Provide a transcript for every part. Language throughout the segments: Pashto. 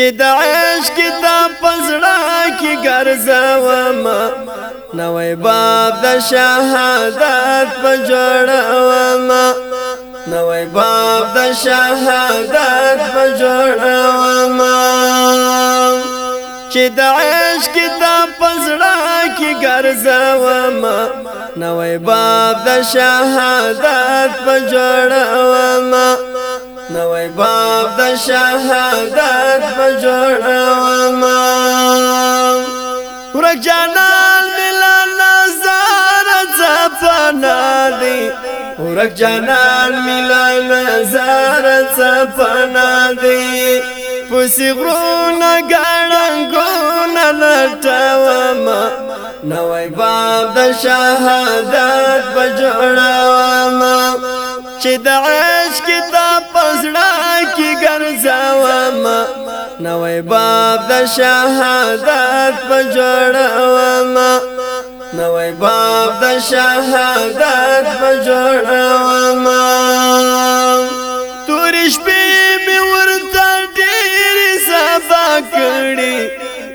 چې د عشق دا پزړه کې ګرځوم نوې باب د شهادت په جوړوم نوې باب د شهادت په جوړوم چې د عشق دا پزړه کې ګرځوم نوې باب د شهادت په جوړوم نوې باب د شهادت په جوړوم ورک جانان ملا نظر ځپنا دی ورک جانان ملا نظر ځپنا دی پوسی غرونه ګړنګونه لټوم نوې باب د شهادت په جوړوم چې د عشق کتاب پسړه کې ګرځاوم نوې باب د شهادت په جوړاوم نوې باب د شهادت په جوړاوم تورش په می ورته ډېر سبا کړي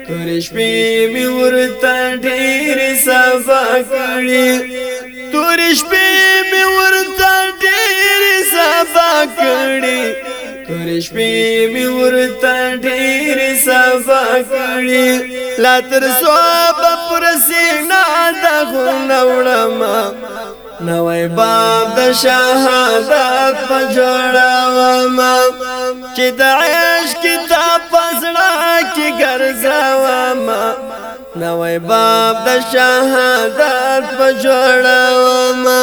تورش په می ورته ډېر سبا کړي کړي تور شپې می ورته ډېر صفا کړي لا تر صواب پر سینا د غلولما نوې باب د شهادت په جوړاوما چې د عشق کتاب پسړه کې ګرځاوما نوې باب د شهادت په جوړاوما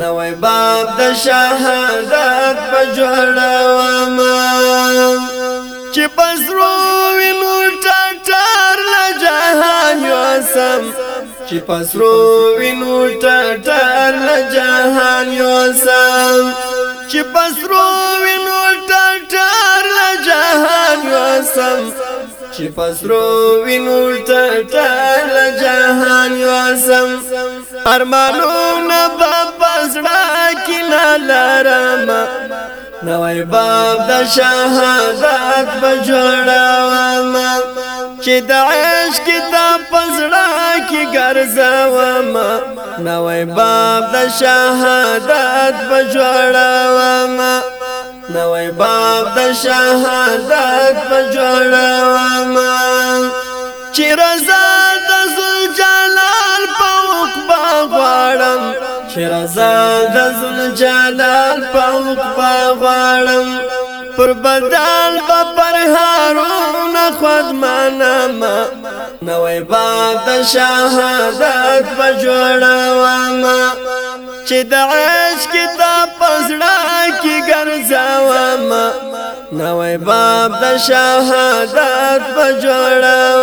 نوې باب د شهادت په جوړوم چې پسرو وینو ټټر لا جهان یوسم چې پسرو وینو ټټر لا جهان یوسم چې پسرو وینو ټټر لا جهان یوسم چې پسرو وینو ته ټول جهان یوسم ارمانونه بابزړه کله لارم نوای باب د شهادت بجوړم چې د عشق کتاب پزړه کې ګرځوم نوای باب د شهادت بجوړم نوای باب د شهادت بجوړم رضا د زلجلال په عقبا غواړم چې رضا د زلجلال په عقبا غواړم پر بدل په پرهارو نه خود منم نوې باد شهادت په جوړوم چې د عشق کتاب پزړه کې ګرځوم نوې باب د شهادت په جوړوم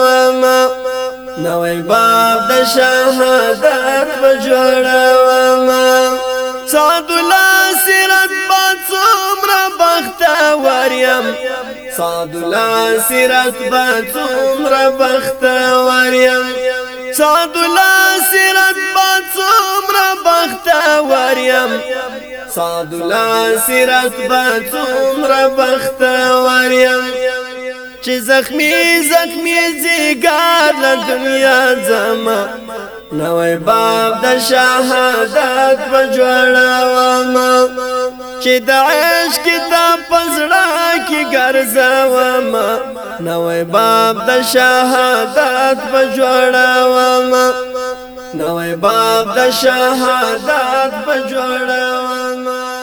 نوی باب د شهادت په جوړوم صاد الله سیرت په څومره بختور یم صاد الله سیرت په څومره بختور یم صاد الله سیرت په څومره بختور یم صاد الله سیرت په څومره بختور یم چې زخمی زخمی زیګار له دنیا زما نوې باب د شهادت په جوړاوم چې د عشق کتاب پزړه کې ګرځاوم نوې باب د شهادت په جوړاوم نوې باب د شهادت په جوړاوم